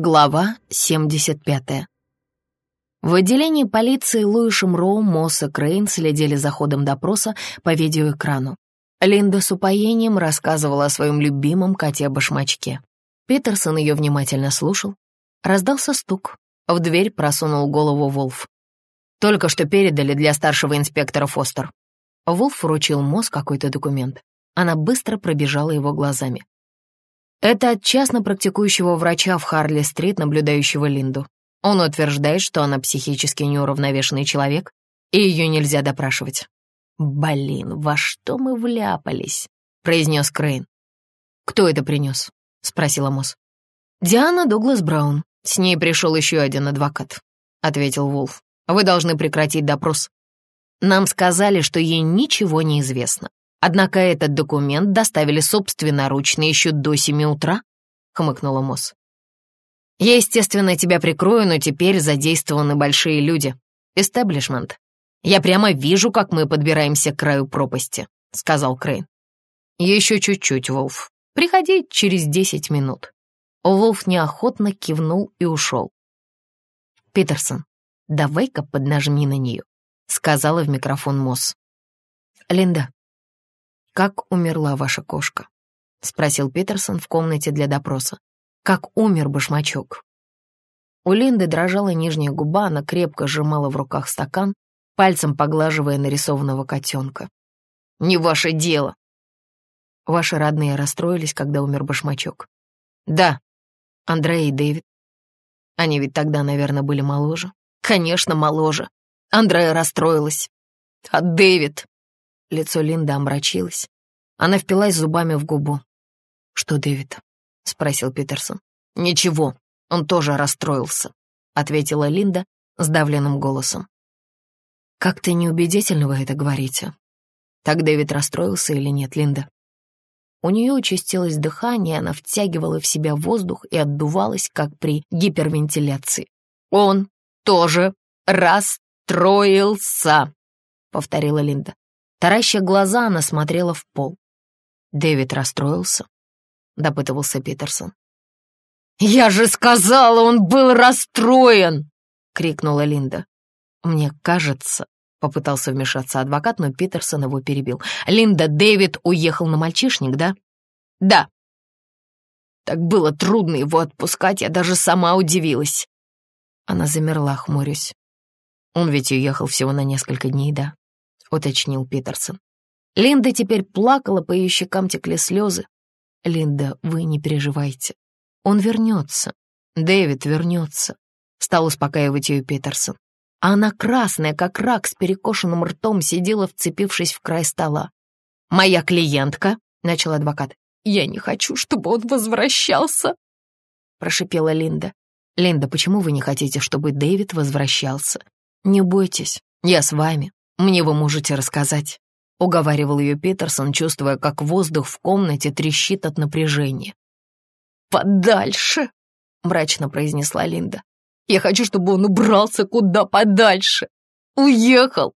Глава 75. В отделении полиции Луишем Роу, Мосс и Крейн следили за ходом допроса по видеоэкрану. Линда с упоением рассказывала о своем любимом коте-башмачке. Питерсон ее внимательно слушал. Раздался стук. В дверь просунул голову Волф. «Только что передали для старшего инспектора Фостер». Волф вручил Мосс какой-то документ. Она быстро пробежала его глазами. Это от частно практикующего врача в Харли-стрит, наблюдающего Линду. Он утверждает, что она психически неуравновешенный человек, и ее нельзя допрашивать. «Блин, во что мы вляпались?» — произнес Крейн. «Кто это принес?» — спросила Мосс. «Диана Дуглас Браун. С ней пришел еще один адвокат», — ответил Вулф. «Вы должны прекратить допрос. Нам сказали, что ей ничего не известно. Однако этот документ доставили собственноручно еще до семи утра», — хмыкнула Мосс. «Я, естественно, тебя прикрою, но теперь задействованы большие люди. Эстеблишмент. Я прямо вижу, как мы подбираемся к краю пропасти», — сказал Крейн. «Еще чуть-чуть, Волф. Приходи через десять минут». Волф неохотно кивнул и ушел. «Питерсон, давай-ка поднажми на нее», — сказала в микрофон Мосс. «Линда, «Как умерла ваша кошка?» — спросил Питерсон в комнате для допроса. «Как умер башмачок?» У Линды дрожала нижняя губа, она крепко сжимала в руках стакан, пальцем поглаживая нарисованного котенка. «Не ваше дело!» Ваши родные расстроились, когда умер башмачок? Да, Андрей и Дэвид. Они ведь тогда, наверное, были моложе. Конечно, моложе. Андрея расстроилась. А Дэвид? Лицо Линды омрачилось. Она впилась зубами в губу. «Что, Дэвид?» — спросил Питерсон. «Ничего, он тоже расстроился», — ответила Линда сдавленным голосом. «Как-то неубедительно вы это говорите. Так Дэвид расстроился или нет, Линда?» У нее участилось дыхание, она втягивала в себя воздух и отдувалась, как при гипервентиляции. «Он тоже расстроился», — повторила Линда. Тараща глаза, она смотрела в пол. Дэвид расстроился, допытывался Питерсон. «Я же сказала, он был расстроен!» — крикнула Линда. «Мне кажется...» — попытался вмешаться адвокат, но Питерсон его перебил. «Линда, Дэвид уехал на мальчишник, да?» «Да». Так было трудно его отпускать, я даже сама удивилась. Она замерла, хмурясь. Он ведь уехал всего на несколько дней, да? — уточнил Питерсон. Линда теперь плакала, по ее щекам текли слезы. «Линда, вы не переживайте. Он вернется. Дэвид вернется», — стал успокаивать ее Питерсон. А она красная, как рак, с перекошенным ртом сидела, вцепившись в край стола. «Моя клиентка», — начал адвокат. «Я не хочу, чтобы он возвращался», — прошипела Линда. «Линда, почему вы не хотите, чтобы Дэвид возвращался? Не бойтесь, я с вами. Мне вы можете рассказать», — уговаривал ее Питерсон, чувствуя, как воздух в комнате трещит от напряжения. «Подальше», — мрачно произнесла Линда. «Я хочу, чтобы он убрался куда подальше. Уехал.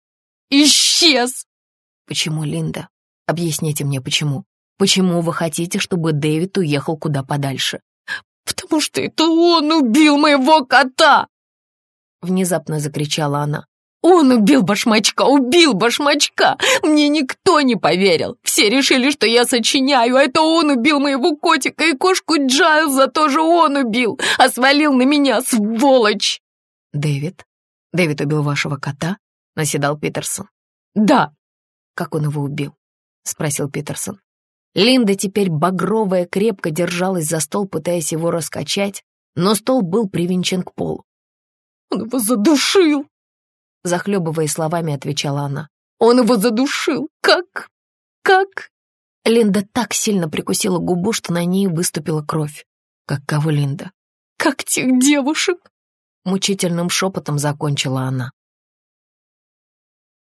Исчез». «Почему, Линда? Объясните мне, почему. Почему вы хотите, чтобы Дэвид уехал куда подальше?» «Потому что это он убил моего кота!» Внезапно закричала она. Он убил башмачка, убил башмачка! Мне никто не поверил. Все решили, что я сочиняю, а это он убил моего котика и кошку Джайлза тоже он убил, а свалил на меня, сволочь!» «Дэвид? Дэвид убил вашего кота?» — наседал Питерсон. «Да». «Как он его убил?» — спросил Питерсон. Линда теперь багровая крепко держалась за стол, пытаясь его раскачать, но стол был привинчен к полу. «Он его задушил!» Захлебываясь словами, отвечала она. «Он его задушил! Как? Как?» Линда так сильно прикусила губу, что на ней выступила кровь. «Как кого, Линда?» «Как тех девушек!» Мучительным шепотом закончила она.